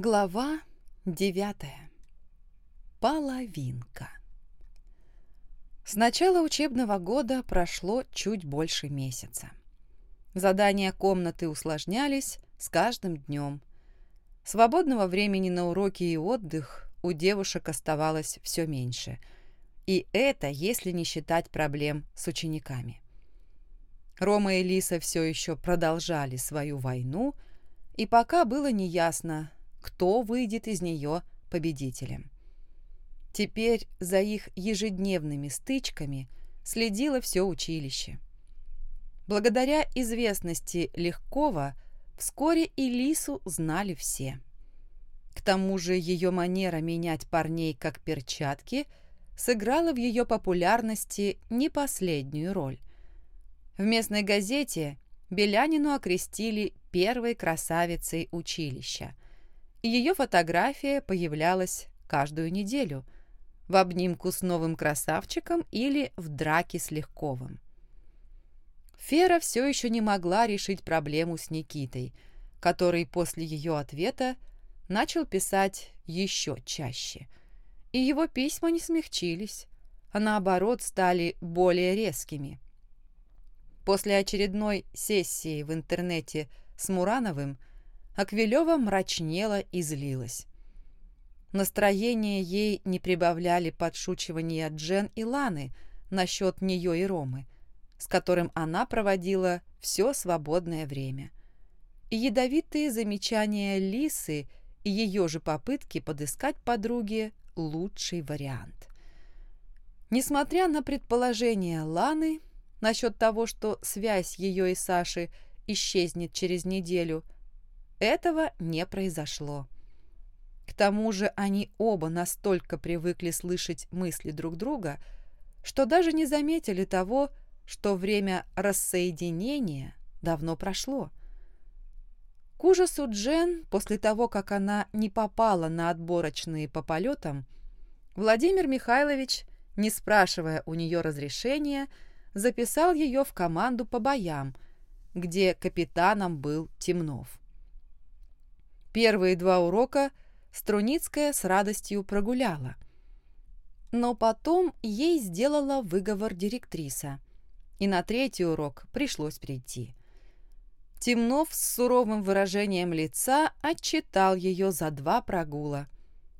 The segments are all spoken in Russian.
Глава девятая. Половинка. С начала учебного года прошло чуть больше месяца. Задания комнаты усложнялись с каждым днем. Свободного времени на уроки и отдых у девушек оставалось все меньше. И это если не считать проблем с учениками. Рома и Лиса все еще продолжали свою войну, и пока было неясно, кто выйдет из нее победителем. Теперь за их ежедневными стычками следило все училище. Благодаря известности Легкова вскоре и Лису знали все. К тому же ее манера менять парней как перчатки сыграла в ее популярности не последнюю роль. В местной газете Белянину окрестили первой красавицей училища – ее фотография появлялась каждую неделю в обнимку с новым красавчиком или в драке с Легковым. Фера все еще не могла решить проблему с Никитой, который после ее ответа начал писать еще чаще. И его письма не смягчились, а наоборот стали более резкими. После очередной сессии в интернете с Мурановым Аквилева мрачнела и злилась. Настроение ей не прибавляли подшучивания Джен и Ланы насчет нее и Ромы, с которым она проводила все свободное время. И ядовитые замечания Лисы и ее же попытки подыскать подруге лучший вариант. Несмотря на предположение Ланы насчет того, что связь ее и Саши исчезнет через неделю – этого не произошло. К тому же они оба настолько привыкли слышать мысли друг друга, что даже не заметили того, что время рассоединения давно прошло. К ужасу Джен, после того, как она не попала на отборочные по полетам, Владимир Михайлович, не спрашивая у нее разрешения, записал ее в команду по боям, где капитаном был Темнов. Первые два урока Струницкая с радостью прогуляла. Но потом ей сделала выговор директриса, и на третий урок пришлось прийти. Темнов с суровым выражением лица отчитал ее за два прогула,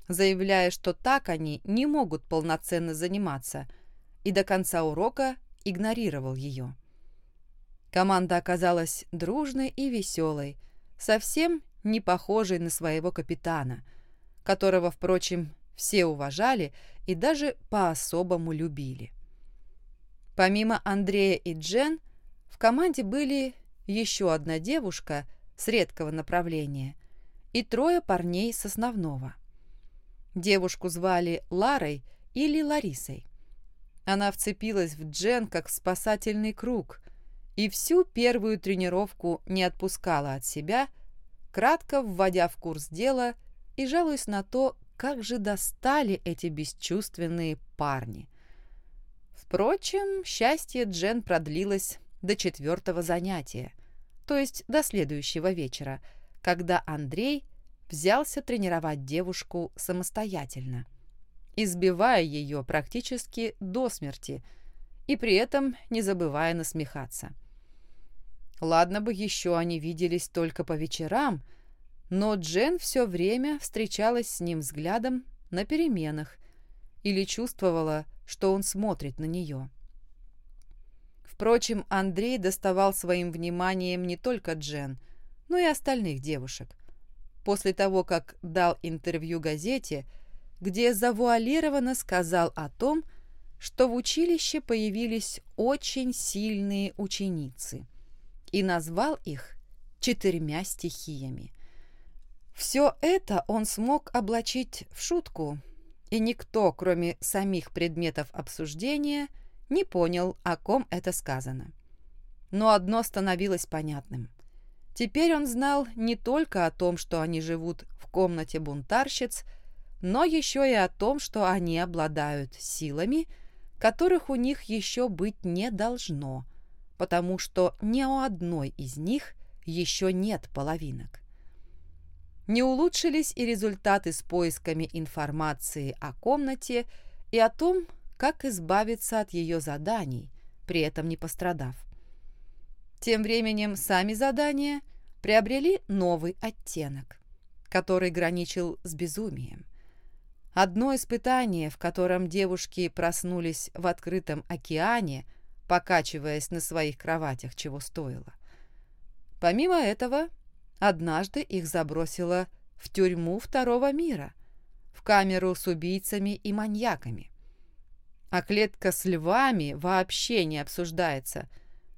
заявляя, что так они не могут полноценно заниматься, и до конца урока игнорировал ее. Команда оказалась дружной и веселой, совсем не похожий на своего капитана, которого, впрочем, все уважали и даже по-особому любили. Помимо Андрея и Джен, в команде были еще одна девушка с редкого направления и трое парней с основного. Девушку звали Ларой или Ларисой. Она вцепилась в Джен как в спасательный круг и всю первую тренировку не отпускала от себя, кратко вводя в курс дела и жалуясь на то, как же достали эти бесчувственные парни. Впрочем, счастье Джен продлилось до четвертого занятия, то есть до следующего вечера, когда Андрей взялся тренировать девушку самостоятельно, избивая ее практически до смерти и при этом не забывая насмехаться. Ладно бы еще они виделись только по вечерам, но Джен все время встречалась с ним взглядом на переменах или чувствовала, что он смотрит на нее. Впрочем, Андрей доставал своим вниманием не только Джен, но и остальных девушек. После того, как дал интервью газете, где завуалированно сказал о том, что в училище появились очень сильные ученицы – и назвал их четырьмя стихиями. Все это он смог облачить в шутку, и никто, кроме самих предметов обсуждения, не понял, о ком это сказано. Но одно становилось понятным. Теперь он знал не только о том, что они живут в комнате бунтарщиц, но еще и о том, что они обладают силами, которых у них еще быть не должно – потому что ни у одной из них еще нет половинок. Не улучшились и результаты с поисками информации о комнате и о том, как избавиться от ее заданий, при этом не пострадав. Тем временем сами задания приобрели новый оттенок, который граничил с безумием. Одно испытание, в котором девушки проснулись в открытом океане, покачиваясь на своих кроватях, чего стоило. Помимо этого, однажды их забросило в тюрьму второго мира, в камеру с убийцами и маньяками. А клетка с львами вообще не обсуждается,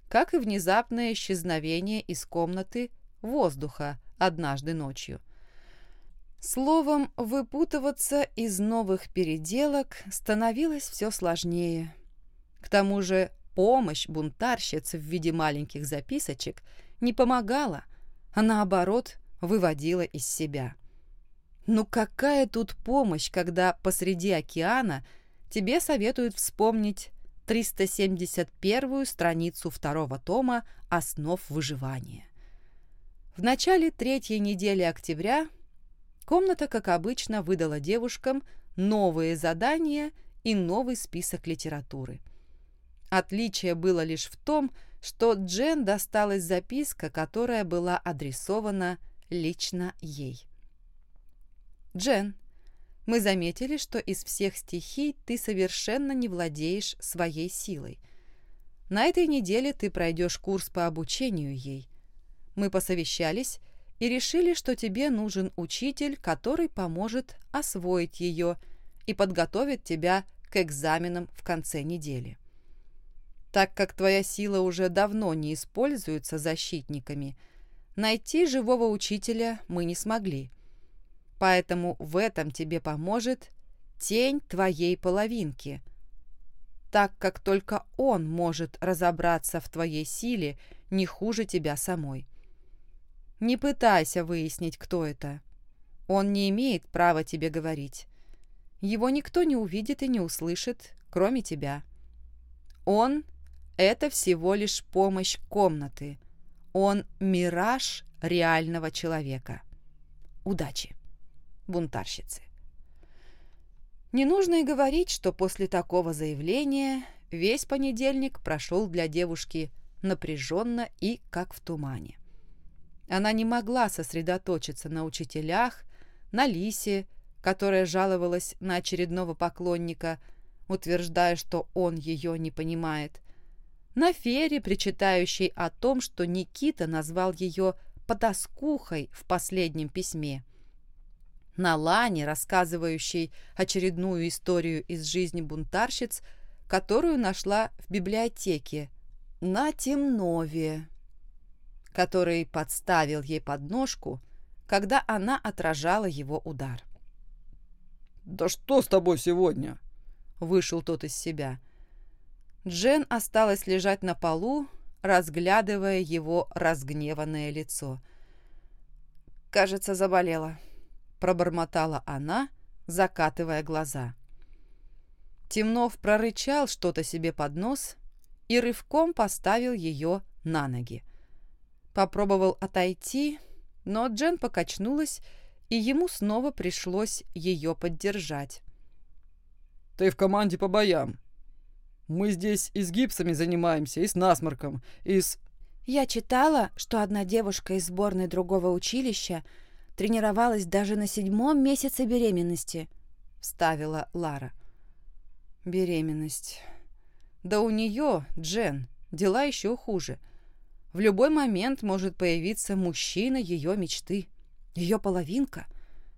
как и внезапное исчезновение из комнаты воздуха однажды ночью – Словом, выпутываться из новых переделок становилось все сложнее. К тому же помощь бунтарщиц в виде маленьких записочек не помогала, а наоборот выводила из себя. Ну какая тут помощь, когда посреди океана тебе советуют вспомнить 371-ю страницу второго тома «Основ выживания». В начале третьей недели октября – Комната, как обычно, выдала девушкам новые задания и новый список литературы. Отличие было лишь в том, что Джен досталась записка, которая была адресована лично ей. «Джен, мы заметили, что из всех стихий ты совершенно не владеешь своей силой. На этой неделе ты пройдешь курс по обучению ей. Мы посовещались и решили, что тебе нужен учитель, который поможет освоить ее и подготовит тебя к экзаменам в конце недели. Так как твоя сила уже давно не используется защитниками, найти живого учителя мы не смогли. Поэтому в этом тебе поможет тень твоей половинки, так как только он может разобраться в твоей силе не хуже тебя самой. Не пытайся выяснить, кто это. Он не имеет права тебе говорить. Его никто не увидит и не услышит, кроме тебя. Он — это всего лишь помощь комнаты. Он — мираж реального человека. Удачи, бунтарщицы. Не нужно и говорить, что после такого заявления весь понедельник прошел для девушки напряженно и как в тумане. Она не могла сосредоточиться на учителях, на Лисе, которая жаловалась на очередного поклонника, утверждая, что он ее не понимает, на Фере, причитающей о том, что Никита назвал ее «потаскухой» в последнем письме, на Лане, рассказывающей очередную историю из жизни бунтарщиц, которую нашла в библиотеке, на Темнове, который подставил ей подножку, когда она отражала его удар. «Да что с тобой сегодня?» — вышел тот из себя. Джен осталась лежать на полу, разглядывая его разгневанное лицо. «Кажется, заболела», — пробормотала она, закатывая глаза. Темнов прорычал что-то себе под нос и рывком поставил ее на ноги. Попробовал отойти, но Джен покачнулась, и ему снова пришлось ее поддержать. «Ты в команде по боям. Мы здесь и с гипсами занимаемся, и с насморком, и с...» Я читала, что одна девушка из сборной другого училища тренировалась даже на седьмом месяце беременности, — вставила Лара. «Беременность. Да у нее, Джен, дела еще хуже. В любой момент может появиться мужчина ее мечты, ее половинка,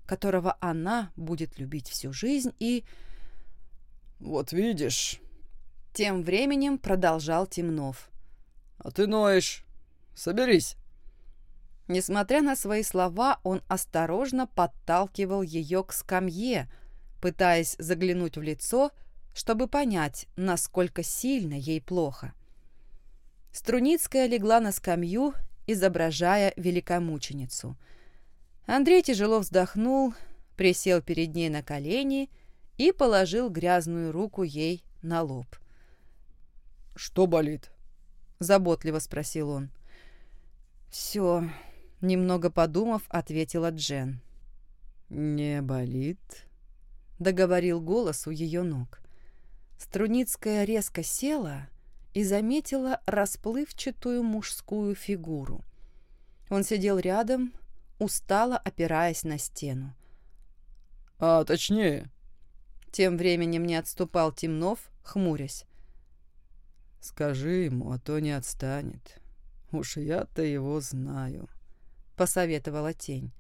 которого она будет любить всю жизнь и... «Вот видишь...» Тем временем продолжал Темнов. «А ты ноешь. Соберись». Несмотря на свои слова, он осторожно подталкивал ее к скамье, пытаясь заглянуть в лицо, чтобы понять, насколько сильно ей плохо. Струницкая легла на скамью, изображая великомученицу. Андрей тяжело вздохнул, присел перед ней на колени и положил грязную руку ей на лоб. «Что болит?» — заботливо спросил он. «Все. Немного подумав, ответила Джен. «Не болит?» — договорил голос у ее ног. Струницкая резко села и заметила расплывчатую мужскую фигуру. Он сидел рядом, устало опираясь на стену. «А точнее...» Тем временем не отступал Темнов, хмурясь. «Скажи ему, а то не отстанет. Уж я-то его знаю», — посоветовала тень.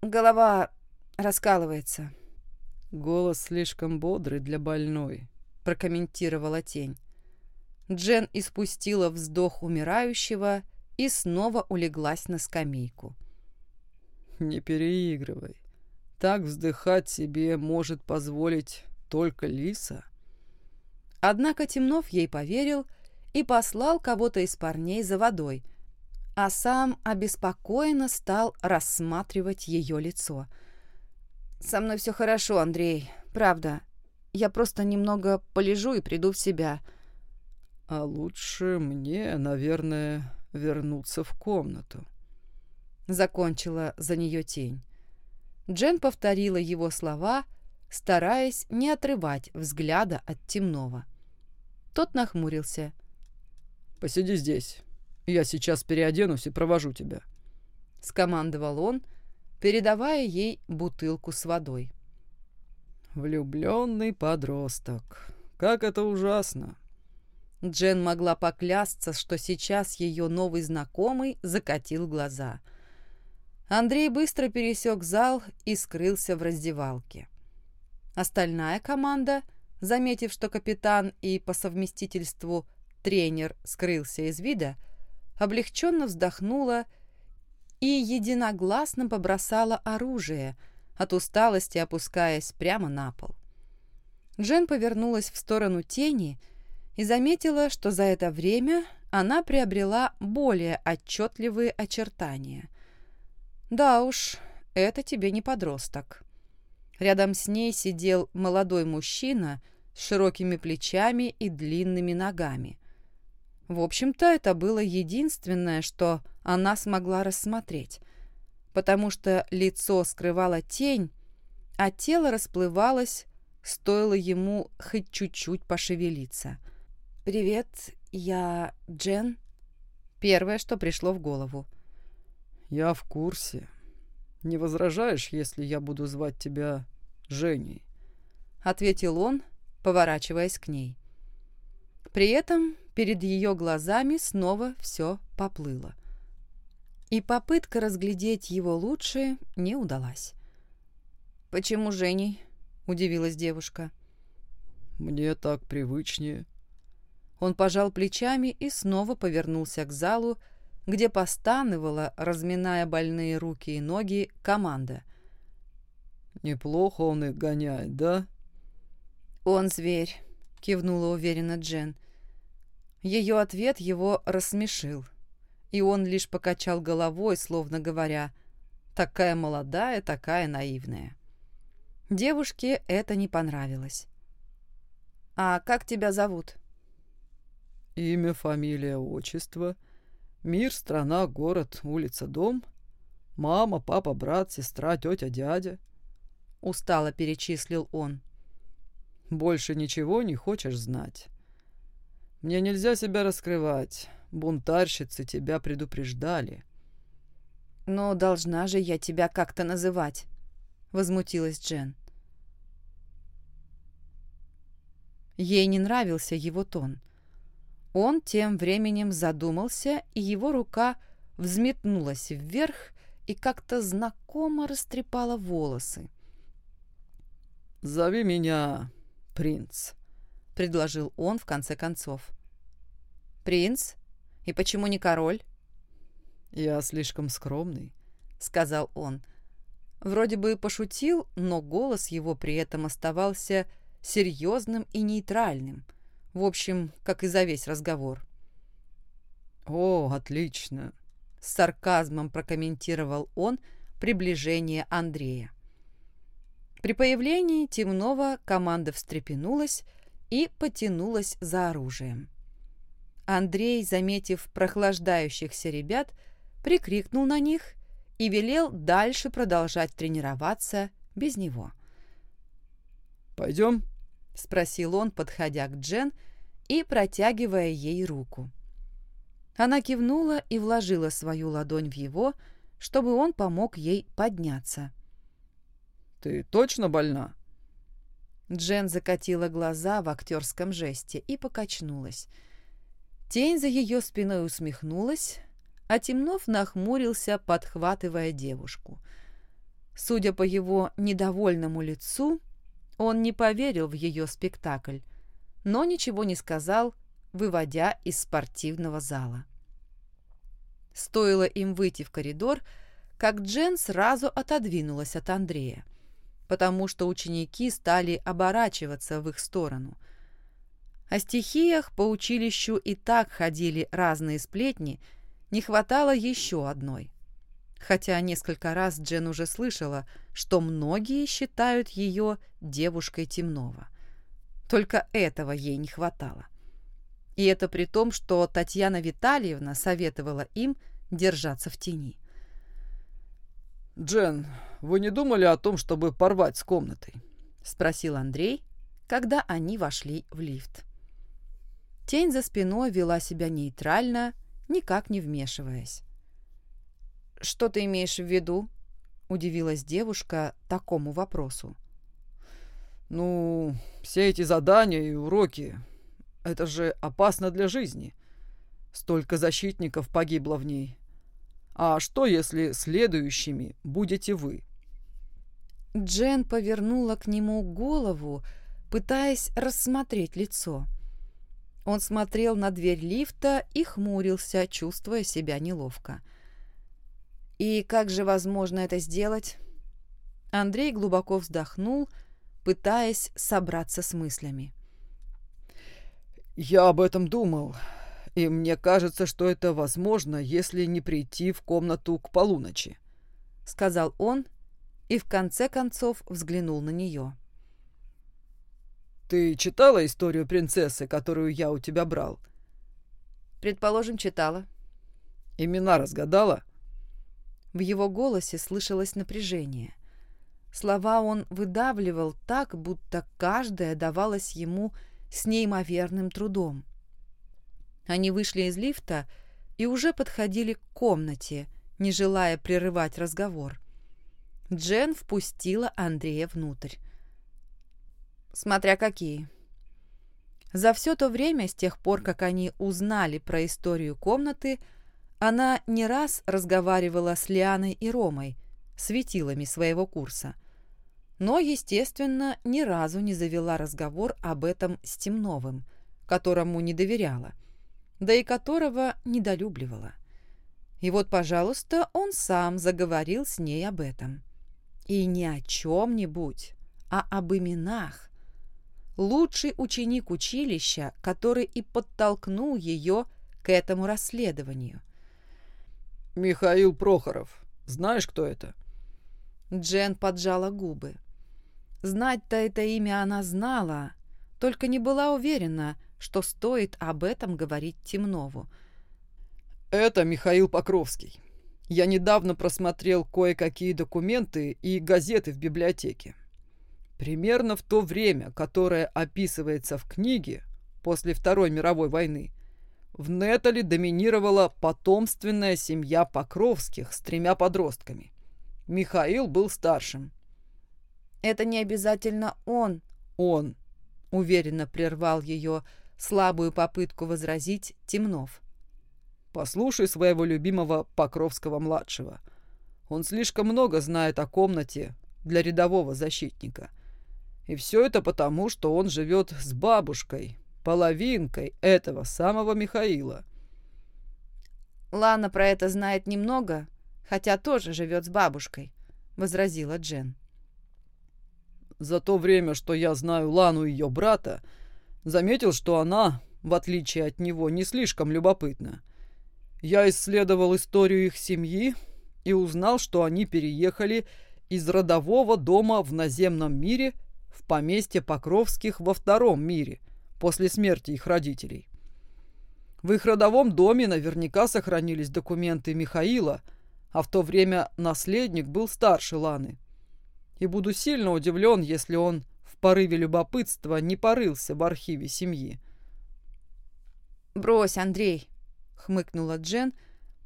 «Голова раскалывается». «Голос слишком бодрый для больной», — прокомментировала тень. Джен испустила вздох умирающего и снова улеглась на скамейку. «Не переигрывай. Так вздыхать себе может позволить только лиса». Однако Темнов ей поверил и послал кого-то из парней за водой, а сам обеспокоенно стал рассматривать ее лицо. «Со мной все хорошо, Андрей, правда. Я просто немного полежу и приду в себя». «А лучше мне, наверное, вернуться в комнату», — закончила за нее тень. Джен повторила его слова, стараясь не отрывать взгляда от темного. Тот нахмурился. «Посиди здесь. Я сейчас переоденусь и провожу тебя», — скомандовал он, передавая ей бутылку с водой. «Влюбленный подросток. Как это ужасно!» Джен могла поклясться, что сейчас ее новый знакомый закатил глаза. Андрей быстро пересек зал и скрылся в раздевалке. Остальная команда, заметив, что капитан и по совместительству тренер скрылся из вида, облегченно вздохнула и единогласно побросала оружие, от усталости опускаясь прямо на пол. Джен повернулась в сторону тени и заметила, что за это время она приобрела более отчетливые очертания. Да уж, это тебе не подросток. Рядом с ней сидел молодой мужчина с широкими плечами и длинными ногами. В общем-то, это было единственное, что она смогла рассмотреть, потому что лицо скрывало тень, а тело расплывалось, стоило ему хоть чуть-чуть пошевелиться. «Привет, я Джен». Первое, что пришло в голову. «Я в курсе. Не возражаешь, если я буду звать тебя Женей?» Ответил он, поворачиваясь к ней. При этом перед ее глазами снова все поплыло. И попытка разглядеть его лучше не удалась. «Почему Женей?» – удивилась девушка. «Мне так привычнее», он пожал плечами и снова повернулся к залу, где постанывала, разминая больные руки и ноги, команда. «Неплохо он их гоняет, да?» «Он зверь», — кивнула уверенно Джен. Ее ответ его рассмешил, и он лишь покачал головой, словно говоря, «такая молодая, такая наивная». Девушке это не понравилось. «А как тебя зовут?» Имя, фамилия, отчество. Мир, страна, город, улица, дом. Мама, папа, брат, сестра, тетя, дядя. Устало перечислил он. Больше ничего не хочешь знать. Мне нельзя себя раскрывать. Бунтарщицы тебя предупреждали. Но должна же я тебя как-то называть, возмутилась Джен. Ей не нравился его тон. Он тем временем задумался, и его рука взметнулась вверх и как-то знакомо растрепала волосы. «Зови меня принц», — предложил он в конце концов. «Принц? И почему не король?» «Я слишком скромный», — сказал он. Вроде бы пошутил, но голос его при этом оставался серьезным и нейтральным — в общем, как и за весь разговор. «О, отлично!» — с сарказмом прокомментировал он приближение Андрея. При появлении темного команда встрепенулась и потянулась за оружием. Андрей, заметив прохлаждающихся ребят, прикрикнул на них и велел дальше продолжать тренироваться без него. «Пойдем?» — спросил он, подходя к Джен и протягивая ей руку. Она кивнула и вложила свою ладонь в его, чтобы он помог ей подняться. «Ты точно больна?» Джен закатила глаза в актерском жесте и покачнулась. Тень за ее спиной усмехнулась, а Темнов нахмурился, подхватывая девушку. Судя по его недовольному лицу, он не поверил в ее спектакль, но ничего не сказал, выводя из спортивного зала. Стоило им выйти в коридор, как Джен сразу отодвинулась от Андрея, потому что ученики стали оборачиваться в их сторону. О стихиях по училищу и так ходили разные сплетни, не хватало еще одной. Хотя несколько раз Джен уже слышала, что многие считают ее девушкой темного. Только этого ей не хватало. И это при том, что Татьяна Витальевна советовала им держаться в тени. «Джен, вы не думали о том, чтобы порвать с комнатой?» — спросил Андрей, когда они вошли в лифт. Тень за спиной вела себя нейтрально, никак не вмешиваясь. «Что ты имеешь в виду?» — удивилась девушка такому вопросу. «Ну, все эти задания и уроки — это же опасно для жизни. Столько защитников погибло в ней. А что, если следующими будете вы?» Джен повернула к нему голову, пытаясь рассмотреть лицо. Он смотрел на дверь лифта и хмурился, чувствуя себя неловко. «И как же возможно это сделать?» Андрей глубоко вздохнул, пытаясь собраться с мыслями. «Я об этом думал, и мне кажется, что это возможно, если не прийти в комнату к полуночи», — сказал он и в конце концов взглянул на нее. «Ты читала историю принцессы, которую я у тебя брал?» «Предположим, читала». «Имена разгадала?» В его голосе слышалось напряжение. Слова он выдавливал так, будто каждая давалась ему с неимоверным трудом. Они вышли из лифта и уже подходили к комнате, не желая прерывать разговор. Джен впустила Андрея внутрь. Смотря какие. За все то время, с тех пор, как они узнали про историю комнаты, она не раз разговаривала с Лианой и Ромой, светилами своего курса. Но, естественно, ни разу не завела разговор об этом с Темновым, которому не доверяла, да и которого недолюбливала. И вот, пожалуйста, он сам заговорил с ней об этом. И не о чем-нибудь, а об именах. Лучший ученик училища, который и подтолкнул ее к этому расследованию. «Михаил Прохоров. Знаешь, кто это?» Джен поджала губы. Знать-то это имя она знала, только не была уверена, что стоит об этом говорить Темнову. «Это Михаил Покровский. Я недавно просмотрел кое-какие документы и газеты в библиотеке. Примерно в то время, которое описывается в книге после Второй мировой войны, в Нетале доминировала потомственная семья Покровских с тремя подростками. Михаил был старшим. «Это не обязательно он». «Он», — уверенно прервал ее слабую попытку возразить Темнов. «Послушай своего любимого Покровского-младшего. Он слишком много знает о комнате для рядового защитника. И все это потому, что он живет с бабушкой, половинкой этого самого Михаила. «Лана про это знает немного, хотя тоже живет с бабушкой», — возразила Джен. «За то время, что я знаю Лану и ее брата, заметил, что она, в отличие от него, не слишком любопытна. Я исследовал историю их семьи и узнал, что они переехали из родового дома в наземном мире в поместье Покровских во втором мире — после смерти их родителей. В их родовом доме наверняка сохранились документы Михаила, а в то время наследник был старше Ланы. И буду сильно удивлен, если он в порыве любопытства не порылся в архиве семьи. «Брось, Андрей!» — хмыкнула Джен,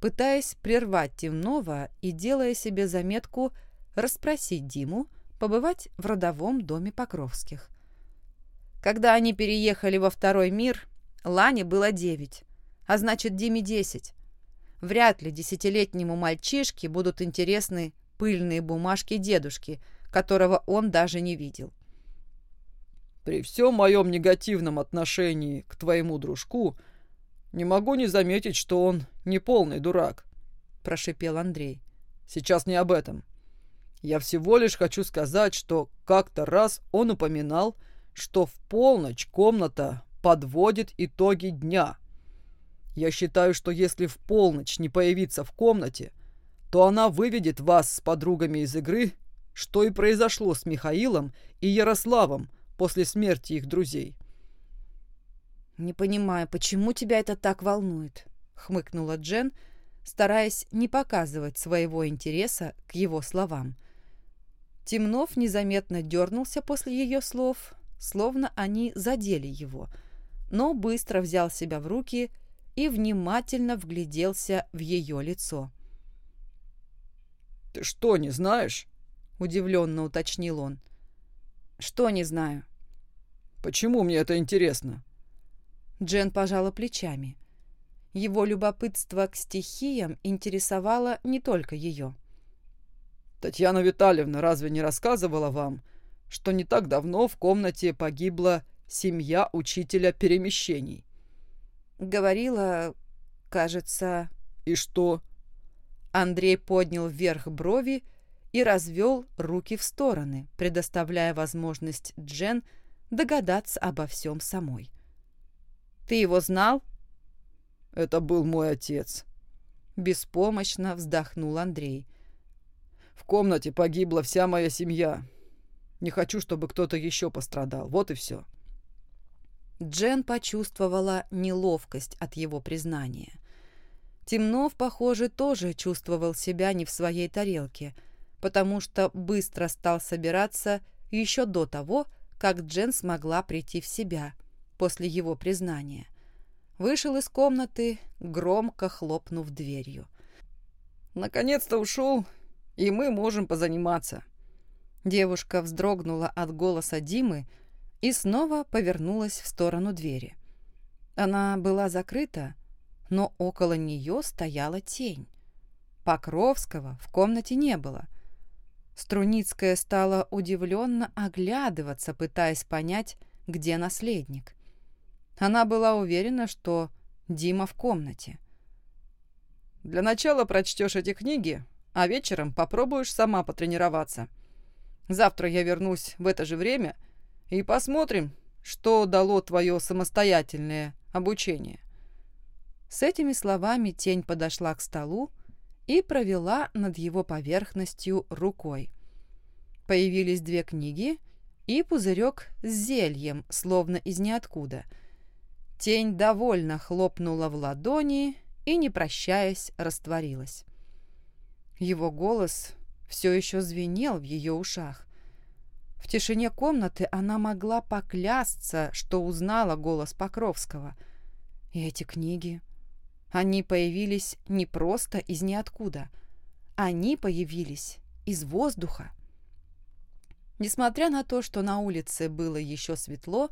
пытаясь прервать темного и делая себе заметку расспросить Диму, побывать в родовом доме Покровских. Когда они переехали во второй мир, Лане было девять, а значит Диме десять. Вряд ли десятилетнему мальчишке будут интересны пыльные бумажки дедушки, которого он даже не видел. «При всем моем негативном отношении к твоему дружку не могу не заметить, что он не полный дурак», – прошипел Андрей. «Сейчас не об этом. Я всего лишь хочу сказать, что как-то раз он упоминал, что в полночь комната подводит итоги дня. Я считаю, что если в полночь не появиться в комнате, то она выведет вас с подругами из игры, что и произошло с Михаилом и Ярославом после смерти их друзей. «Не понимаю, почему тебя это так волнует?» — хмыкнула Джен, стараясь не показывать своего интереса к его словам. Темнов незаметно дернулся после ее слов, словно они задели его, но быстро взял себя в руки внимательно вгляделся в ее лицо. «Ты что, не знаешь?» — удивленно уточнил он. «Что не знаю?» «Почему мне это интересно?» Джен пожала плечами. Его любопытство к стихиям интересовало не только ее. «Татьяна Витальевна разве не рассказывала вам, что не так давно в комнате погибла семья учителя перемещений. Говорила, кажется... И что? Андрей поднял вверх брови и развел руки в стороны, предоставляя возможность Джен догадаться обо всем самой. «Ты его знал?» «Это был мой отец», — беспомощно вздохнул Андрей. «В комнате погибла вся моя семья. Не хочу, чтобы кто-то еще пострадал. Вот и все. Джен почувствовала неловкость от его признания. Темнов, похоже, тоже чувствовал себя не в своей тарелке, потому что быстро стал собираться еще до того, как Джен смогла прийти в себя после его признания. Вышел из комнаты, громко хлопнув дверью. «Наконец-то ушел, и мы можем позаниматься», Девушка вздрогнула от голоса Димы и снова повернулась в сторону двери. Она была закрыта, но около нее стояла тень. Покровского в комнате не было. Струницкая стала удивленно оглядываться, пытаясь понять, где наследник. Она была уверена, что Дима в комнате. «Для начала прочтешь эти книги, а вечером попробуешь сама потренироваться», Завтра я вернусь в это же время и посмотрим, что дало твое самостоятельное обучение». С этими словами тень подошла к столу и провела над его поверхностью рукой. Появились две книги и пузырек с зельем, словно из ниоткуда. Тень довольно хлопнула в ладони и, не прощаясь, растворилась. Его голос все еще звенел в ее ушах. В тишине комнаты она могла поклясться, что узнала голос Покровского. И эти книги... Они появились не просто из ниоткуда. Они появились из воздуха. Несмотря на то, что на улице было еще светло,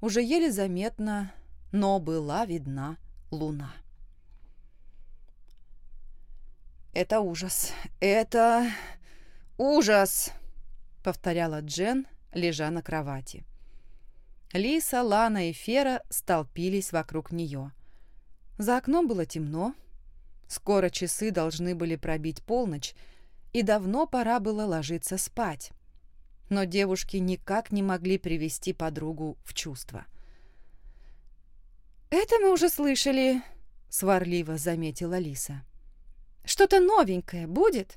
уже еле заметно, но была видна луна. «Это ужас! Это ужас!» — повторяла Джен, лежа на кровати. Лиса, Лана и Фера столпились вокруг нее. За окном было темно. Скоро часы должны были пробить полночь, и давно пора было ложиться спать. Но девушки никак не могли привести подругу в чувство. «Это мы уже слышали», — сварливо заметила Лиса. Что-то новенькое будет?»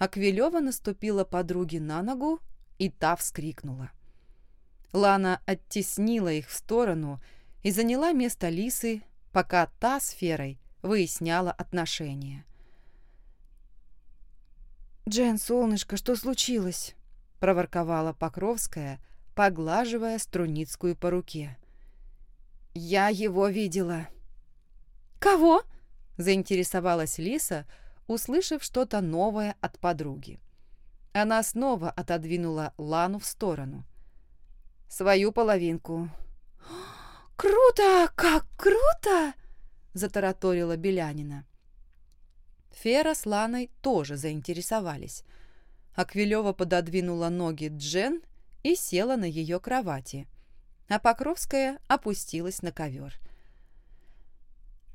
Аквилева наступила подруге на ногу, и та вскрикнула. Лана оттеснила их в сторону и заняла место лисы, пока та сферой выясняла отношения. «Джен, солнышко, что случилось?» — проворковала Покровская, поглаживая Струницкую по руке. «Я его видела». «Кого?» — заинтересовалась Лиса, услышав что-то новое от подруги. Она снова отодвинула Лану в сторону. «Свою половинку». «Круто! Как круто!» — затараторила Белянина. Фера с Ланой тоже заинтересовались. Аквилева пододвинула ноги Джен и села на ее кровати, а Покровская опустилась на ковер.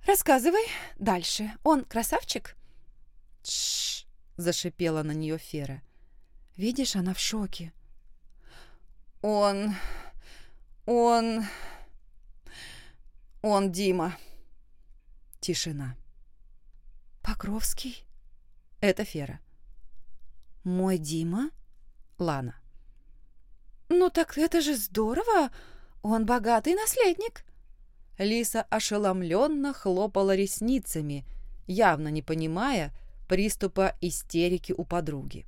«Рассказывай дальше. Он красавчик?» «Тш!» — зашипела на нее Фера. «Видишь, она в шоке». «Он... он... он Дима». Тишина. «Покровский?» «Это Фера». «Мой Дима?» «Лана». «Ну так это же здорово! Он богатый наследник!» Лиса ошеломленно хлопала ресницами, явно не понимая приступа истерики у подруги.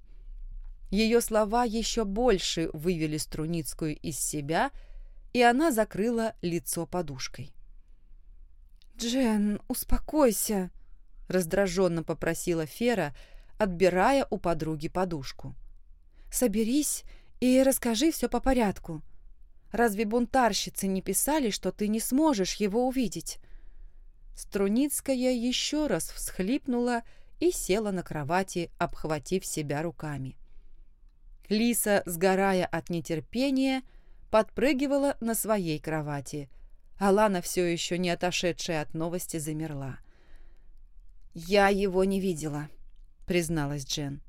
Ее слова еще больше вывели Струницкую из себя, и она закрыла лицо подушкой. «Джен, успокойся!» — раздраженно попросила Фера, отбирая у подруги подушку. «Соберись и расскажи все по порядку. Разве бунтарщицы не писали, что ты не сможешь его увидеть?» Струницкая еще раз всхлипнула и села на кровати, обхватив себя руками. Лиса, сгорая от нетерпения, подпрыгивала на своей кровати. Алана, все еще не отошедшая от новости, замерла. «Я его не видела», — призналась Джен.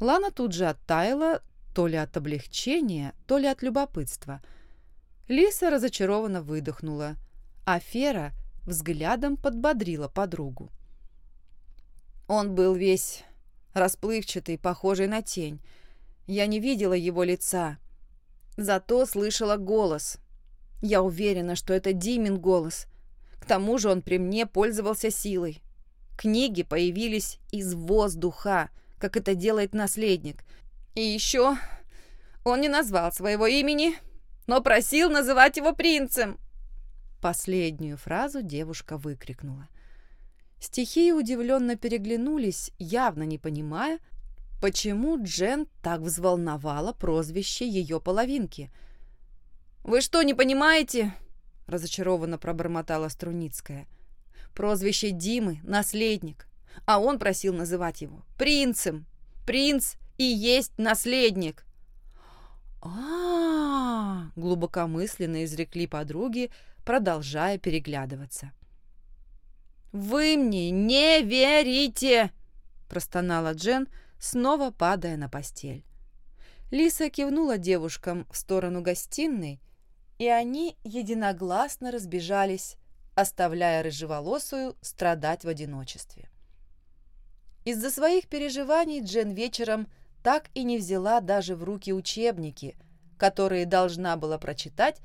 Лана тут же оттаяла то ли от облегчения, то ли от любопытства. Лиса разочарованно выдохнула, а Фера взглядом подбодрила подругу. Он был весь расплывчатый, похожий на тень. Я не видела его лица, зато слышала голос. Я уверена, что это Димин голос. К тому же он при мне пользовался силой. Книги появились из воздуха, как это делает наследник. И еще он не назвал своего имени, но просил называть его принцем. Последнюю фразу девушка выкрикнула. Стихии удивленно переглянулись, явно не понимая, почему Джен так взволновала прозвище ее половинки. «Вы что, не понимаете?» – разочарованно пробормотала Струницкая – Прозвище Димы – наследник, а он просил называть его принцем. Принц и есть наследник. а, -а, -а глубокомысленно изрекли подруги, продолжая переглядываться. «Вы мне не верите!» – простонала Джен, снова падая на постель. Лиса кивнула девушкам в сторону гостиной, и они единогласно разбежались оставляя рыжеволосую страдать в одиночестве. Из-за своих переживаний Джен вечером так и не взяла даже в руки учебники, которые должна была прочитать,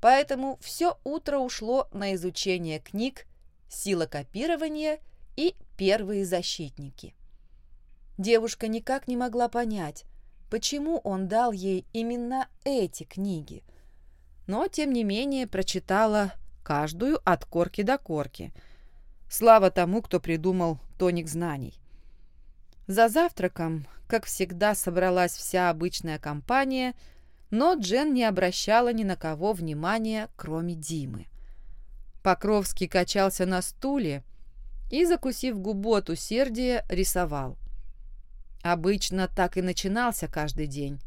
поэтому все утро ушло на изучение книг «Сила копирования» и «Первые защитники». Девушка никак не могла понять, почему он дал ей именно эти книги, но, тем не менее, прочитала каждую от корки до корки. Слава тому, кто придумал тоник знаний. За завтраком, как всегда, собралась вся обычная компания, но Джен не обращала ни на кого внимания, кроме Димы. Покровский качался на стуле и, закусив губу от усердия, рисовал. Обычно так и начинался каждый день,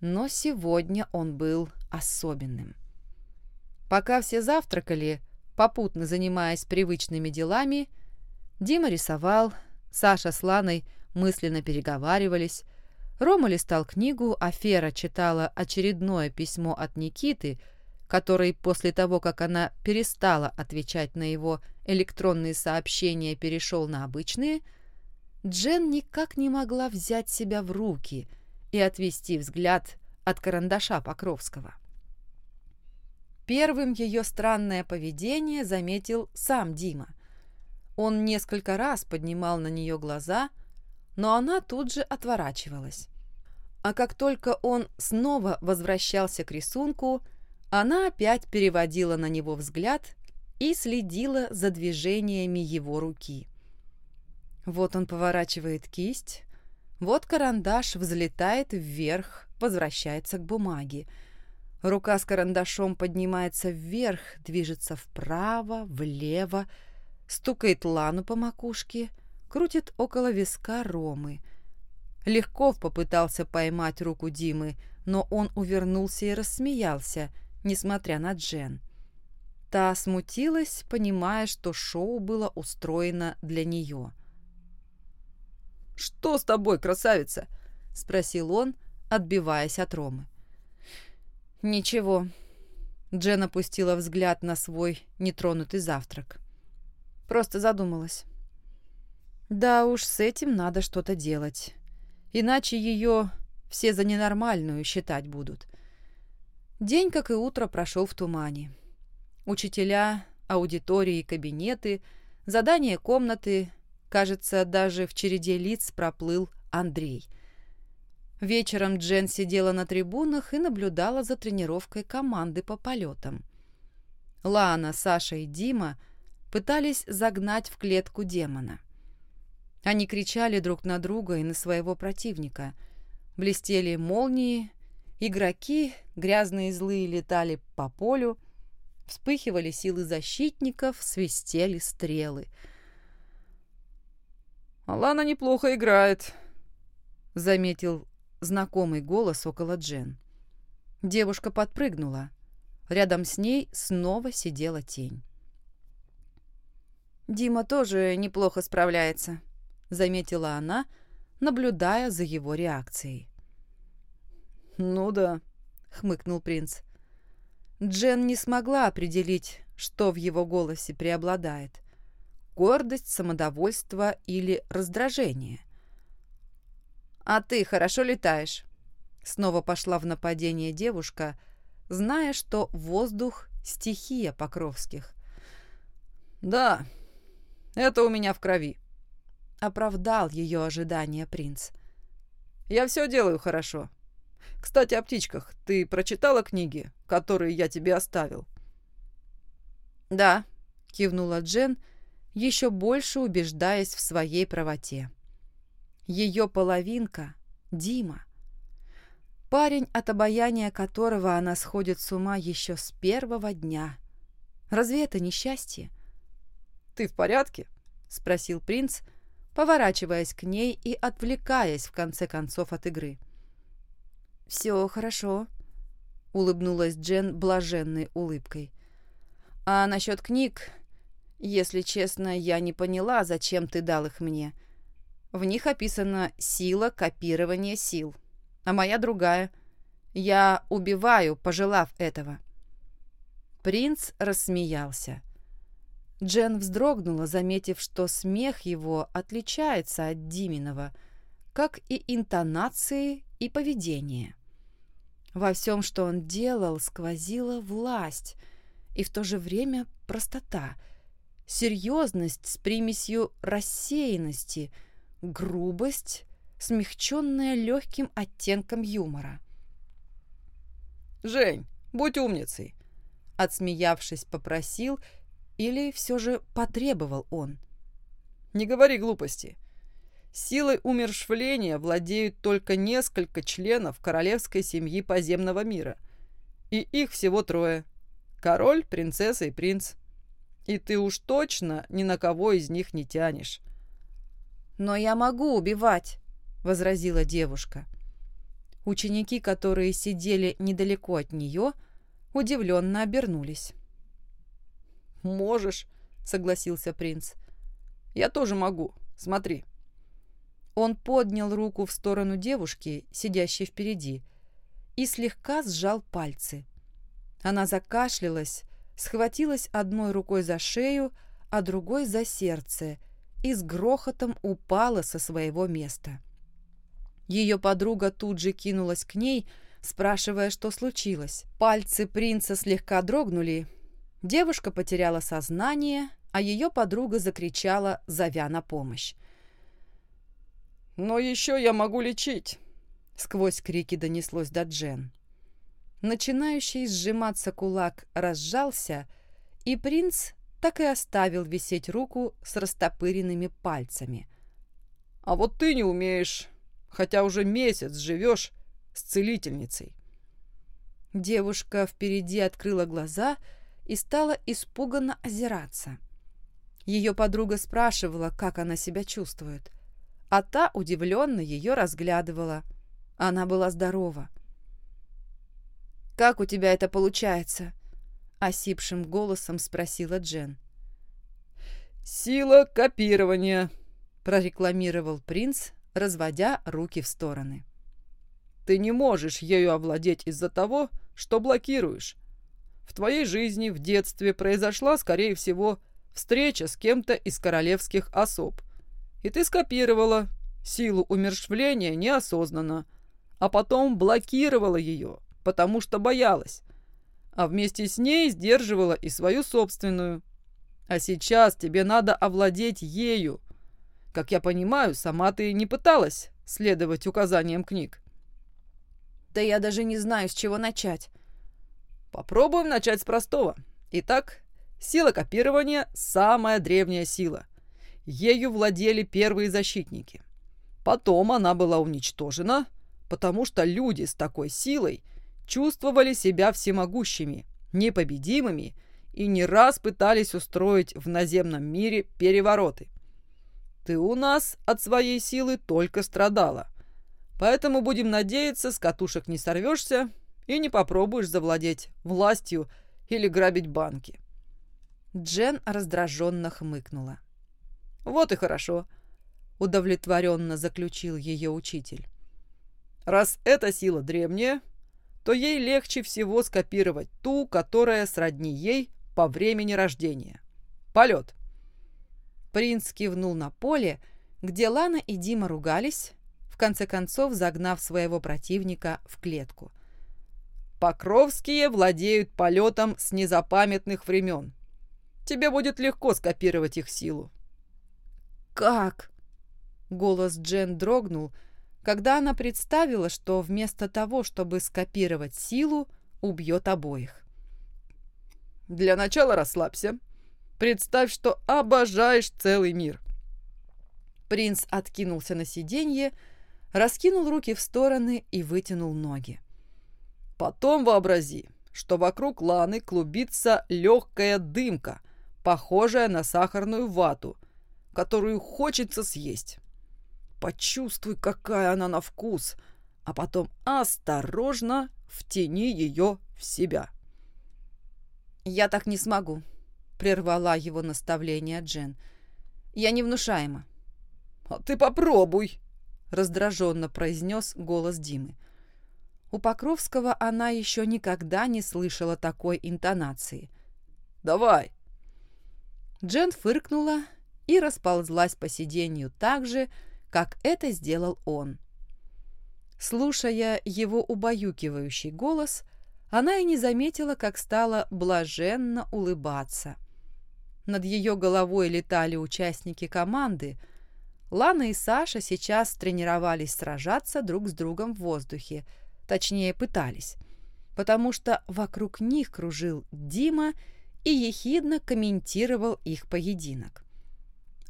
но сегодня он был особенным. Пока все завтракали, попутно занимаясь привычными делами, Дима рисовал, Саша с Ланой мысленно переговаривались, Рома листал книгу, а Фера читала очередное письмо от Никиты, который после того, как она перестала отвечать на его электронные сообщения, перешел на обычные, Джен никак не могла взять себя в руки и отвести взгляд от карандаша Покровского. Первым ее странное поведение заметил сам Дима. Он несколько раз поднимал на нее глаза, но она тут же отворачивалась. А как только он снова возвращался к рисунку, она опять переводила на него взгляд и следила за движениями его руки. Вот он поворачивает кисть, вот карандаш взлетает вверх, возвращается к бумаге. Рука с карандашом поднимается вверх, движется вправо, влево, стукает Лану по макушке, крутит около виска Ромы. Легков попытался поймать руку Димы, но он увернулся и рассмеялся, несмотря на Джен. Та смутилась, понимая, что шоу было устроено для нее. «Что с тобой, красавица?» — спросил он, отбиваясь от Ромы. «Ничего». Джен опустила взгляд на свой нетронутый завтрак. Просто задумалась. Да уж, с этим надо что-то делать. Иначе ее все за ненормальную считать будут. День, как и утро, прошел в тумане. Учителя, аудитории, кабинеты, задания комнаты. Кажется, даже в череде лиц проплыл Андрей. Вечером Джен сидела на трибунах и наблюдала за тренировкой команды по полетам. Лана, Саша и Дима пытались загнать в клетку демона. Они кричали друг на друга и на своего противника. Блестели молнии, игроки, грязные и злые, летали по полю, вспыхивали силы защитников, свистели стрелы. «Алана неплохо играет», — заметил знакомый голос около Джен. Девушка подпрыгнула. Рядом с ней снова сидела тень. «Дима тоже неплохо справляется», — заметила она, наблюдая за его реакцией. «Ну да», — хмыкнул принц. Джен не смогла определить, что в его голосе преобладает — гордость, самодовольство или раздражение. «А ты хорошо летаешь?» Снова пошла в нападение девушка, зная, что воздух — стихия Покровских. «Да, это у меня в крови», — оправдал ее ожидания принц. «Я все делаю хорошо. Кстати, о птичках. Ты прочитала книги, которые я тебе оставил?» «Да», — кивнула Джен, еще больше убеждаясь в своей правоте. Ее половинка — Дима. Парень, от обаяния которого она сходит с ума еще с первого дня. Разве это не счастье? «Ты в порядке?» — спросил принц, поворачиваясь к ней и отвлекаясь, в конце концов, от игры. «Все хорошо», — улыбнулась Джен блаженной улыбкой. «А насчет книг, если честно, я не поняла, зачем ты дал их мне. В них описана сила копирования сил, а моя другая. Я убиваю, пожелав этого». Принц рассмеялся. Джен вздрогнула, заметив, что смех его отличается от Диминова, как и интонации и поведение. Во всем, что он делал, сквозила власть и в то же время простота, серьезность с примесью рассеянности, грубость, смягченная легким оттенком юмора. «Жень, будь умницей!» Отсмеявшись, попросил или все же потребовал он? «Не говори глупости. Силой умершвления владеют только несколько членов королевской семьи подземного мира. И их всего трое. Король, принцесса и принц. И ты уж точно ни на кого из них не тянешь». «Но я могу убивать», — возразила девушка. Ученики, которые сидели недалеко от нее, удивленно обернулись. «Можешь», — согласился принц. «Я тоже могу. Смотри». Он поднял руку в сторону девушки, сидящей впереди, и слегка сжал пальцы. Она закашлялась, схватилась одной рукой за шею, а другой за сердце и с грохотом упала со своего места. Ее подруга тут же кинулась к ней, спрашивая, что случилось. Пальцы принца слегка дрогнули. Девушка потеряла сознание, а ее подруга закричала, зовя на помощь. «Но еще я могу лечить!» Сквозь крики донеслось до Джен. Начинающий сжиматься кулак разжался, и принц так и оставил висеть руку с растопыренными пальцами. «А вот ты не умеешь, хотя уже месяц живешь с целительницей». Девушка впереди открыла глаза и стала испуганно озираться. Ее подруга спрашивала, как она себя чувствует, а та удивленно ее разглядывала. Она была здорова. «Как у тебя это получается?» — осипшим голосом спросила Джен. «Сила копирования», — прорекламировал принц, разводя руки в стороны. «Ты не можешь ею овладеть из-за того, что блокируешь. В твоей жизни в детстве произошла, скорее всего, встреча с кем-то из королевских особ, и ты скопировала силу умершвления неосознанно, а потом блокировала ее, потому что боялась, а вместе с ней сдерживала и свою собственную. А сейчас тебе надо овладеть ею. Как я понимаю, сама ты не пыталась следовать указаниям книг. Да я даже не знаю, с чего начать. Попробуем начать с простого. Итак, сила копирования – самая древняя сила. Ею владели первые защитники. Потом она была уничтожена, потому что люди с такой силой чувствовали себя всемогущими, непобедимыми и не раз пытались устроить в наземном мире перевороты. Ты у нас от своей силы только страдала, поэтому будем надеяться, с катушек не сорвешься и не попробуешь завладеть властью или грабить банки. Джен раздраженно хмыкнула. «Вот и хорошо», — удовлетворенно заключил ее учитель. Раз эта сила древняя, то ей легче всего скопировать ту, которая сродни ей по времени рождения. Полет. Принц кивнул на поле, где Лана и Дима ругались, в конце концов загнав своего противника в клетку. Покровские владеют полетом с незапамятных времен. Тебе будет легко скопировать их силу. «Как?» Голос Джен дрогнул, когда она представила, что вместо того, чтобы скопировать силу, убьет обоих. «Для начала расслабься. Представь, что обожаешь целый мир». Принц откинулся на сиденье, раскинул руки в стороны и вытянул ноги. «Потом вообрази, что вокруг Ланы клубится легкая дымка, похожая на сахарную вату, которую хочется съесть. Почувствуй, какая она на вкус, а потом осторожно втяни ее в себя. «Я так не смогу», — прервала его наставление Джен. «Я невнушаема». «А ты попробуй», — раздраженно произнес голос Димы. У Покровского она еще никогда не слышала такой интонации. «Давай». Джен фыркнула и расползлась по сиденью так же, как это сделал он. Слушая его убаюкивающий голос, она и не заметила, как стала блаженно улыбаться. Над ее головой летали участники команды. Лана и Саша сейчас тренировались сражаться друг с другом в воздухе, точнее пытались, потому что вокруг них кружил Дима и ехидно комментировал их поединок.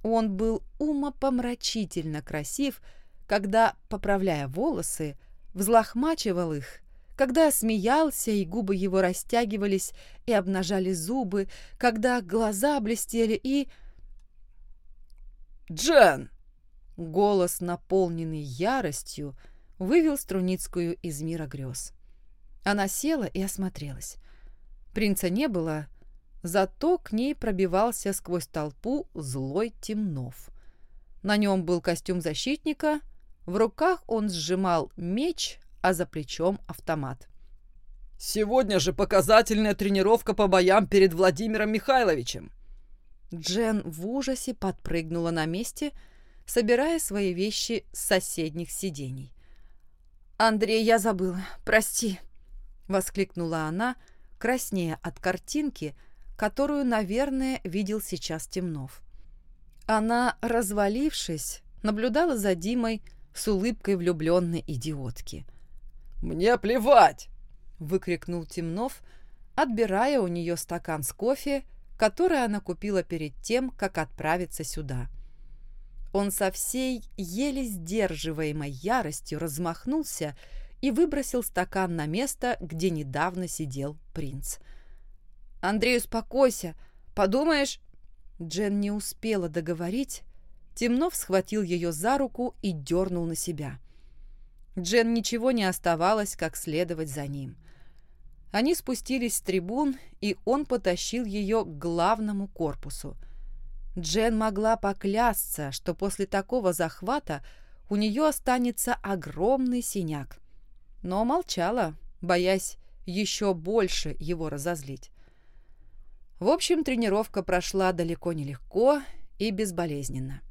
Он был умопомрачительно красив, когда, поправляя волосы, взлохмачивал их, когда смеялся, и губы его растягивались и обнажали зубы, когда глаза блестели и... «Джен!» Голос, наполненный яростью, вывел Струницкую из мира грез. Она села и осмотрелась. Принца не было, Зато к ней пробивался сквозь толпу злой Темнов. На нем был костюм защитника, в руках он сжимал меч, а за плечом автомат. «Сегодня же показательная тренировка по боям перед Владимиром Михайловичем!» Джен в ужасе подпрыгнула на месте, собирая свои вещи с соседних сидений. «Андрей, я забыла. Прости!» — воскликнула она, краснея от картинки, которую, наверное, видел сейчас Темнов. Она, развалившись, наблюдала за Димой с улыбкой влюбленной идиотки. «Мне плевать!» — выкрикнул Темнов, отбирая у нее стакан с кофе, который она купила перед тем, как отправиться сюда. Он со всей еле сдерживаемой яростью размахнулся и выбросил стакан на место, где недавно сидел принц. «Андрей, успокойся! Подумаешь...» Джен не успела договорить. Темнов схватил ее за руку и дернул на себя. Джен ничего не оставалось, как следовать за ним. Они спустились с трибун, и он потащил ее к главному корпусу. Джен могла поклясться, что после такого захвата у нее останется огромный синяк. Но молчала, боясь еще больше его разозлить. В общем, тренировка прошла далеко не легко и безболезненно.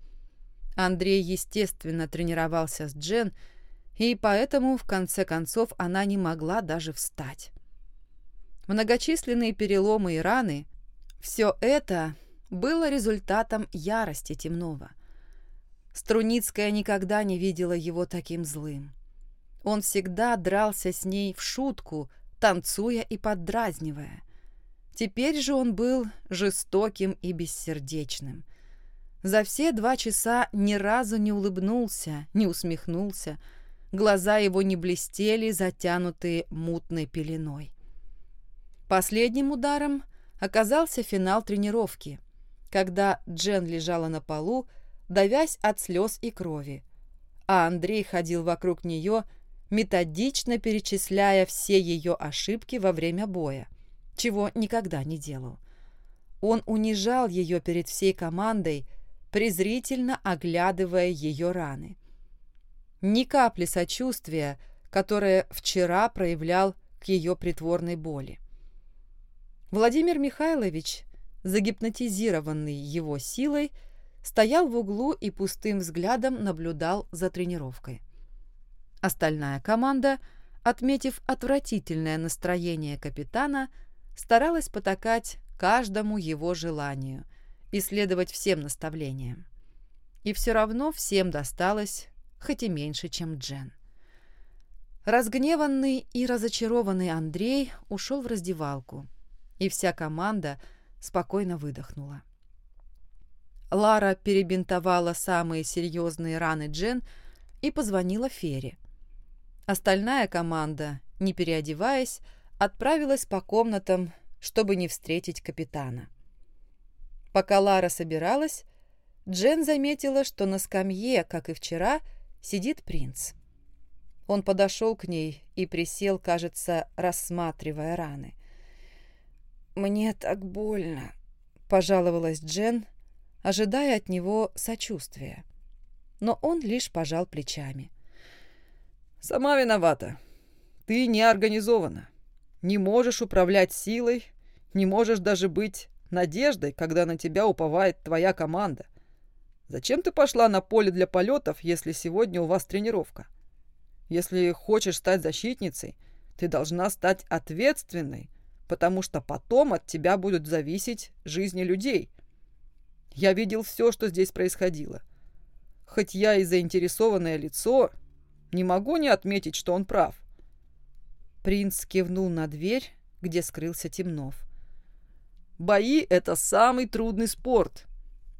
Андрей, естественно, тренировался с Джен, и поэтому, в конце концов, она не могла даже встать. Многочисленные переломы и раны – все это было результатом ярости Темнова. Струницкая никогда не видела его таким злым. Он всегда дрался с ней в шутку, танцуя и поддразнивая. Теперь же он был жестоким и бессердечным. За все два часа ни разу не улыбнулся, не усмехнулся. Глаза его не блестели, затянутые мутной пеленой. Последним ударом оказался финал тренировки, когда Джен лежала на полу, давясь от слез и крови, а Андрей ходил вокруг нее, методично перечисляя все ее ошибки во время боя, чего никогда не делал. Он унижал ее перед всей командой, презрительно оглядывая ее раны. Ни капли сочувствия, которое вчера проявлял к ее притворной боли. Владимир Михайлович, загипнотизированный его силой, стоял в углу и пустым взглядом наблюдал за тренировкой. Остальная команда, отметив отвратительное настроение капитана, старалась потакать каждому его желанию и следовать всем наставлениям. И все равно всем досталось, хоть и меньше, чем Джен. Разгневанный и разочарованный Андрей ушел в раздевалку – и вся команда спокойно выдохнула. Лара перебинтовала самые серьезные раны Джен и позвонила Фере. Остальная команда, не переодеваясь, отправилась по комнатам, чтобы не встретить капитана. Пока Лара собиралась, Джен заметила, что на скамье, как и вчера, сидит принц. Он подошел к ней и присел, кажется, рассматривая раны. «Мне так больно», — пожаловалась Джен, ожидая от него сочувствия. Но он лишь пожал плечами. «Сама виновата. Ты не организована. Не можешь управлять силой, не можешь даже быть надеждой, когда на тебя уповает твоя команда. Зачем ты пошла на поле для полетов, если сегодня у вас тренировка? Если хочешь стать защитницей, ты должна стать ответственной, потому что потом от тебя будут зависеть жизни людей. Я видел все, что здесь происходило. Хоть я и заинтересованное лицо, не могу не отметить, что он прав. Принц кивнул на дверь, где скрылся Темнов. Бои — это самый трудный спорт.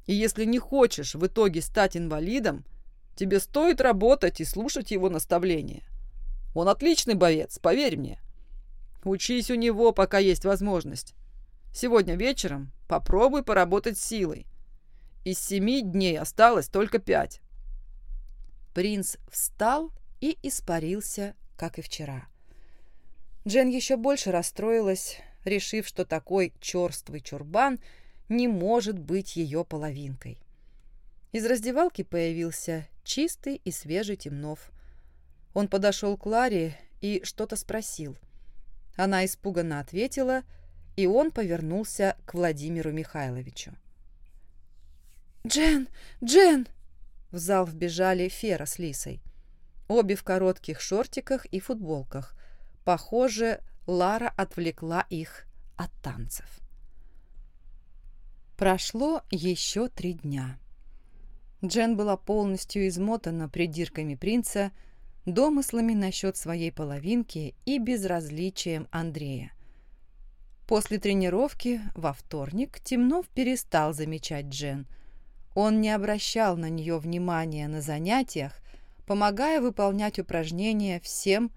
И если не хочешь в итоге стать инвалидом, тебе стоит работать и слушать его наставления. Он отличный боец, поверь мне. Учись у него, пока есть возможность. Сегодня вечером попробуй поработать силой. Из семи дней осталось только пять. Принц встал и испарился, как и вчера. Джен еще больше расстроилась, решив, что такой черствый чурбан не может быть ее половинкой. Из раздевалки появился чистый и свежий Темнов. Он подошел к Ларе и что-то спросил. Она испуганно ответила, и он повернулся к Владимиру Михайловичу. «Джен! Джен!» В зал вбежали Фера с Лисой. обе в коротких шортиках и футболках. Похоже, Лара отвлекла их от танцев. Прошло еще три дня. Джен была полностью измотана придирками принца, домыслами насчет своей половинки и безразличием Андрея. После тренировки во вторник Темнов перестал замечать Джен. Он не обращал на нее внимания на занятиях, помогая выполнять упражнения всем,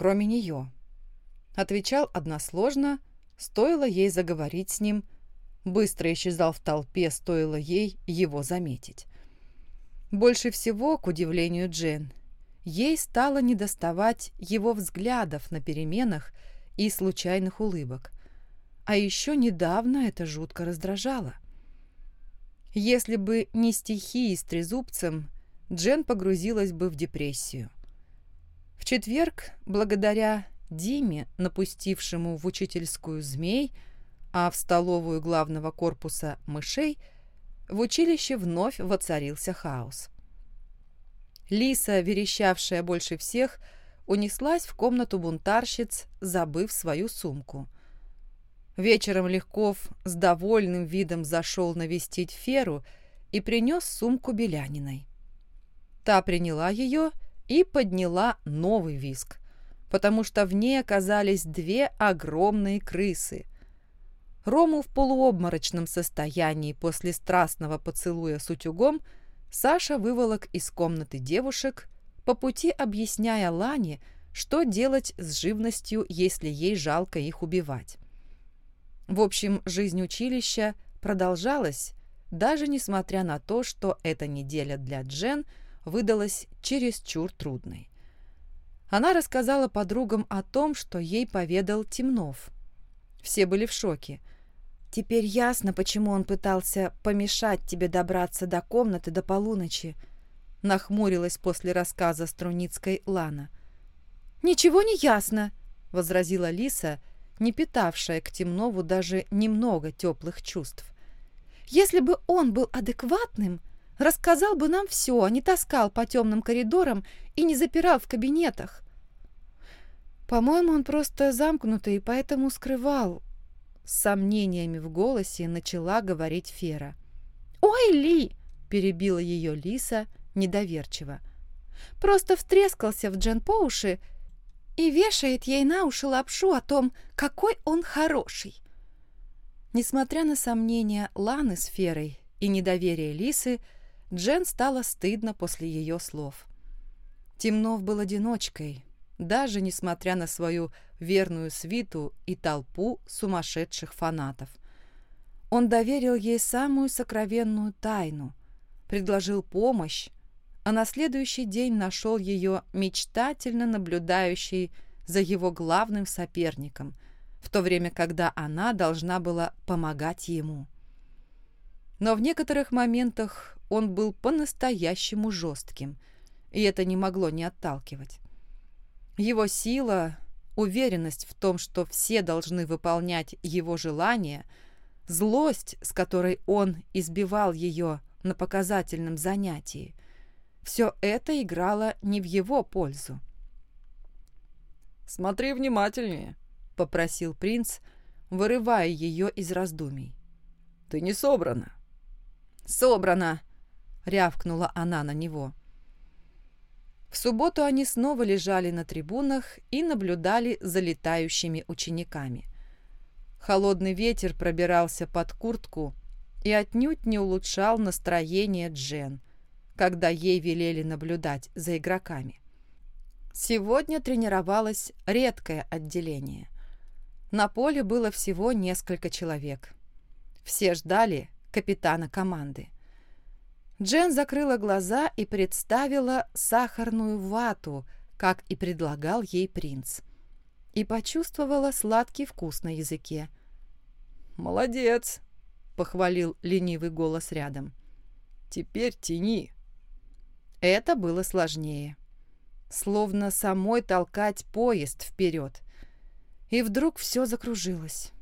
кроме нее. Отвечал односложно, стоило ей заговорить с ним, быстро исчезал в толпе, стоило ей его заметить. Больше всего, к удивлению Джен, ей стало недоставать его взглядов на переменах и случайных улыбок. А еще недавно это жутко раздражало. Если бы не стихи с трезубцем, Джен погрузилась бы в депрессию. В четверг, благодаря Диме, напустившему в учительскую змей, а в столовую главного корпуса мышей, в училище вновь воцарился хаос. Лиса, верещавшая больше всех, унеслась в комнату бунтарщиц, забыв свою сумку. Вечером Легков с довольным видом зашел навестить Феру и принес сумку Беляниной. Та приняла ее и подняла новый виск, потому что в ней оказались две огромные крысы. Рому в полуобморочном состоянии после страстного поцелуя с утюгом Саша выволок из комнаты девушек, по пути объясняя Лане, что делать с живностью, если ей жалко их убивать. В общем, жизнь училища продолжалась, даже несмотря на то, что эта неделя для Джен – выдалась чересчур трудной. Она рассказала подругам о том, что ей поведал Темнов. Все были в шоке. «Теперь ясно, почему он пытался помешать тебе добраться до комнаты до полуночи», нахмурилась после рассказа Струницкой Лана. «Ничего не ясно», — возразила Лиса, не питавшая к Темнову даже немного теплых чувств. «Если бы он был адекватным, Рассказал бы нам все, а не таскал по темным коридорам и не запирал в кабинетах. По-моему, он просто замкнутый и поэтому скрывал. С сомнениями в голосе начала говорить Фера. «Ой, Ли!» – перебила ее Лиса недоверчиво. «Просто втрескался в Джен по уши и вешает ей на уши лапшу о том, какой он хороший». Несмотря на сомнения Ланы с Ферой и недоверие Лисы, Джен стало стыдно после ее слов. Темнов был одиночкой, даже несмотря на свою верную свиту и толпу сумасшедших фанатов. Он доверил ей самую сокровенную тайну, предложил помощь, а на следующий день нашел ее мечтательно наблюдающей за его главным соперником, в то время, когда она должна была помогать ему. Но в некоторых моментах он был по-настоящему жестким, и это не могло не отталкивать. Его сила, уверенность в том, что все должны выполнять его желания, злость, с которой он избивал ее на показательном занятии, все это играло не в его пользу. «Смотри внимательнее», — попросил принц, вырывая ее из раздумий. «Ты не собрана». «Собрана», — рявкнула она на него. В субботу они снова лежали на трибунах и наблюдали за летающими учениками. Холодный ветер пробирался под куртку и отнюдь не улучшал настроение Джен, когда ей велели наблюдать за игроками. Сегодня тренировалось редкое отделение. На поле было всего несколько человек. Все ждали капитана команды. Джен закрыла глаза и представила сахарную вату, как и предлагал ей принц. И почувствовала сладкий вкус на языке. «Молодец!» — похвалил ленивый голос рядом. «Теперь тяни!» Это было сложнее. Словно самой толкать поезд вперед. И вдруг все закружилось.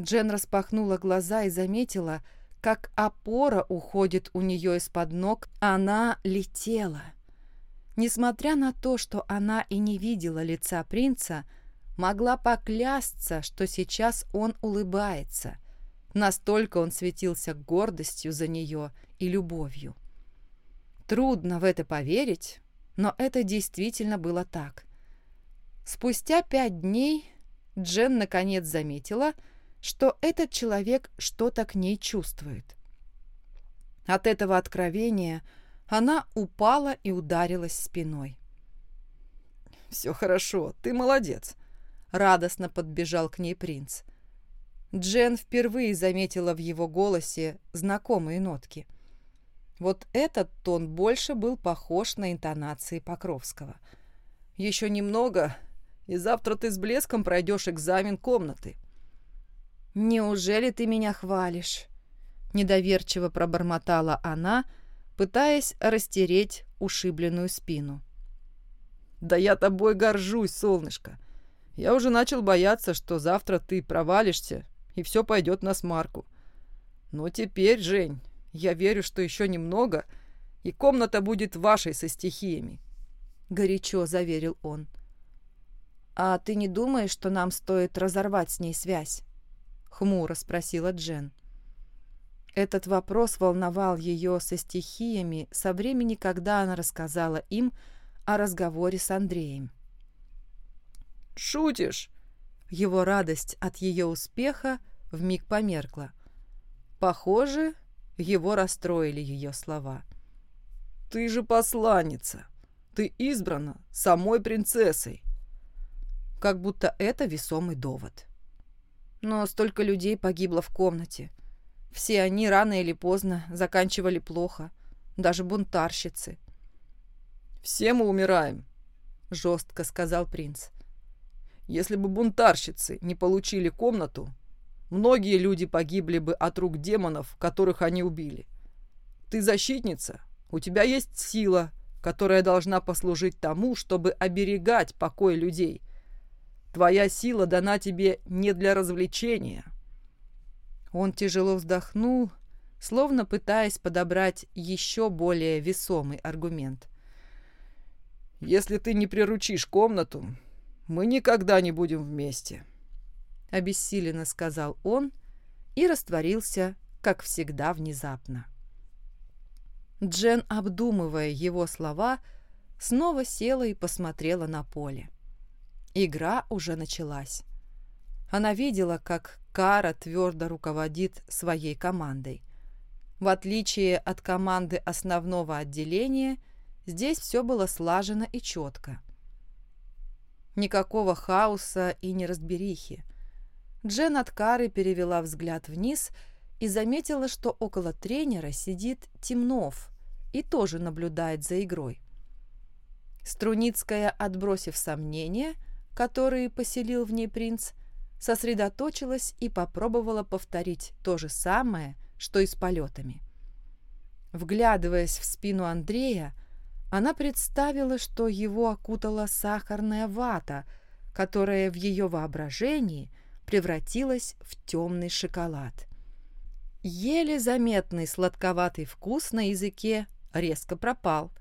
Джен распахнула глаза и заметила, как опора уходит у нее из-под ног, она летела. Несмотря на то, что она и не видела лица принца, могла поклясться, что сейчас он улыбается. Настолько он светился гордостью за нее и любовью. Трудно в это поверить, но это действительно было так. Спустя пять дней Джен наконец заметила, что этот человек что-то к ней чувствует. От этого откровения она упала и ударилась спиной. «Все хорошо, ты молодец», — радостно подбежал к ней принц. Джен впервые заметила в его голосе знакомые нотки. Вот этот тон больше был похож на интонации Покровского. «Еще немного, и завтра ты с блеском пройдешь экзамен комнаты». «Неужели ты меня хвалишь?» Недоверчиво пробормотала она, пытаясь растереть ушибленную спину. «Да я тобой горжусь, солнышко. Я уже начал бояться, что завтра ты провалишься, и все пойдет на смарку. Но теперь, Жень, я верю, что еще немного, и комната будет вашей со стихиями», — горячо заверил он. «А ты не думаешь, что нам стоит разорвать с ней связь?» — хмуро спросила Джен. Этот вопрос волновал ее со стихиями со времени, когда она рассказала им о разговоре с Андреем. «Шутишь?» Его радость от ее успеха вмиг померкла. Похоже, его расстроили ее слова. «Ты же посланница! Ты избрана самой принцессой!» Как будто это весомый довод. Но столько людей погибло в комнате. Все они рано или поздно заканчивали плохо, даже бунтарщицы. «Все мы умираем», — жестко сказал принц. «Если бы бунтарщицы не получили комнату, многие люди погибли бы от рук демонов, которых они убили. Ты защитница, у тебя есть сила, которая должна послужить тому, чтобы оберегать покой людей. Твоя сила дана тебе не для развлечения, он тяжело вздохнул, словно пытаясь подобрать еще более весомый аргумент. «Если ты не приручишь комнату, мы никогда не будем вместе», — обессиленно сказал он и растворился, как всегда, внезапно. Джен, обдумывая его слова, снова села и посмотрела на поле. Игра уже началась. Она видела, как Кара твердо руководит своей командой. В отличие от команды основного отделения, здесь все было слажено и четко. Никакого хаоса и неразберихи. Джен от Кары перевела взгляд вниз и заметила, что около тренера сидит Темнов и тоже наблюдает за игрой. Струницкая, отбросив сомнения, которые поселил в ней принц, — сосредоточилась и попробовала повторить то же самое, что и с полетами. Вглядываясь в спину Андрея, она представила, что его окутала сахарная вата, которая в ее воображении превратилась в темный шоколад. Еле заметный сладковатый вкус на языке резко пропал.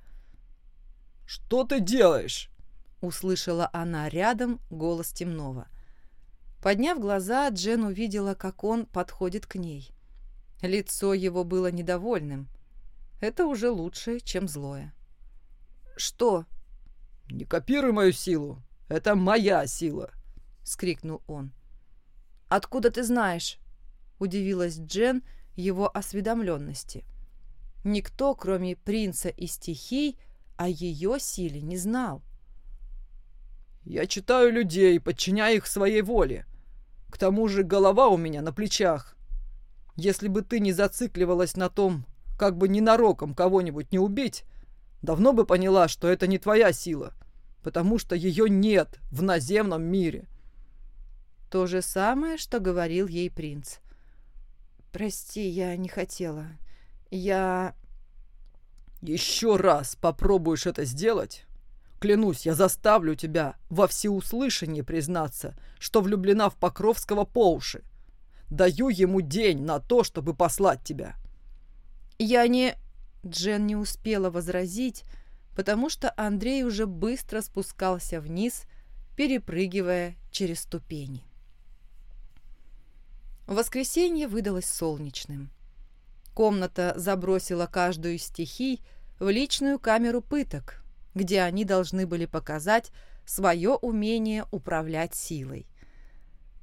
«Что ты делаешь?» — услышала она рядом голос темного. Подняв глаза, Джен увидела, как он подходит к ней. Лицо его было недовольным. Это уже лучше, чем злое. «Что?» «Не копируй мою силу. Это моя сила!» — скрикнул он. «Откуда ты знаешь?» — удивилась Джен его осведомленности. Никто, кроме принца и стихий, о ее силе не знал. «Я читаю людей, подчиняя их своей воле. К тому же голова у меня на плечах. Если бы ты не зацикливалась на том, как бы ненароком кого-нибудь не убить, давно бы поняла, что это не твоя сила, потому что ее нет в наземном мире. То же самое, что говорил ей принц. «Прости, я не хотела. Я...» «Еще раз попробуешь это сделать, Клянусь, я заставлю тебя во всеуслышание признаться, что влюблена в Покровского по уши. Даю ему день на то, чтобы послать тебя». «Я не...» Джен не успела возразить, потому что Андрей уже быстро спускался вниз, перепрыгивая через ступени. Воскресенье выдалось солнечным. Комната забросила каждую из стихий в личную камеру пыток, где они должны были показать свое умение управлять силой.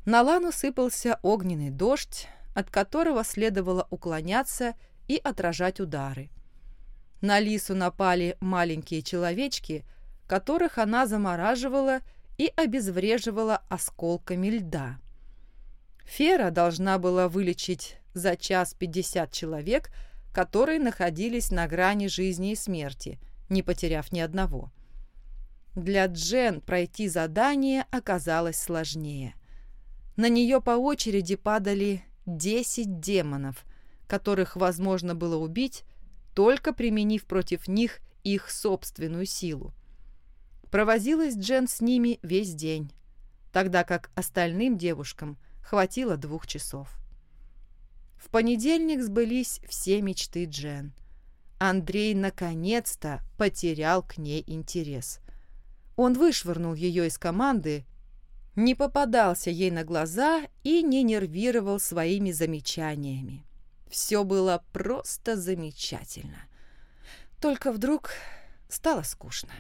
На Лану сыпался огненный дождь, от которого следовало уклоняться и отражать удары. На Лису напали маленькие человечки, которых она замораживала и обезвреживала осколками льда. Фера должна была вылечить за час 50 человек, которые находились на грани жизни и смерти, не потеряв ни одного. Для Джен пройти задание оказалось сложнее. На нее по очереди падали 10 демонов, которых возможно было убить, только применив против них их собственную силу. Провозилась Джен с ними весь день, тогда как остальным девушкам хватило двух часов. В понедельник сбылись все мечты Джен. Андрей наконец-то потерял к ней интерес. Он вышвырнул ее из команды, не попадался ей на глаза и не нервировал своими замечаниями. Все было просто замечательно. Только вдруг стало скучно.